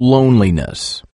loneliness.